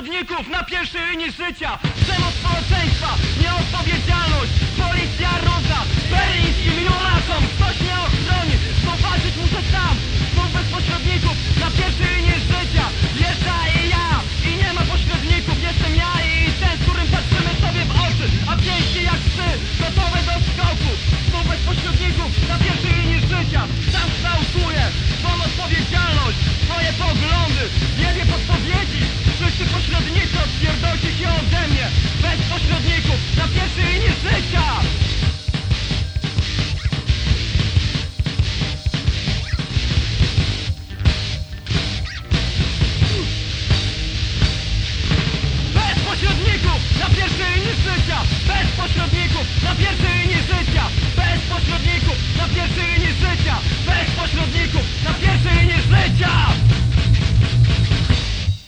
pośredników na pierwszej linii życia. Przemoc społeczeństwa, nieodpowiedzialność.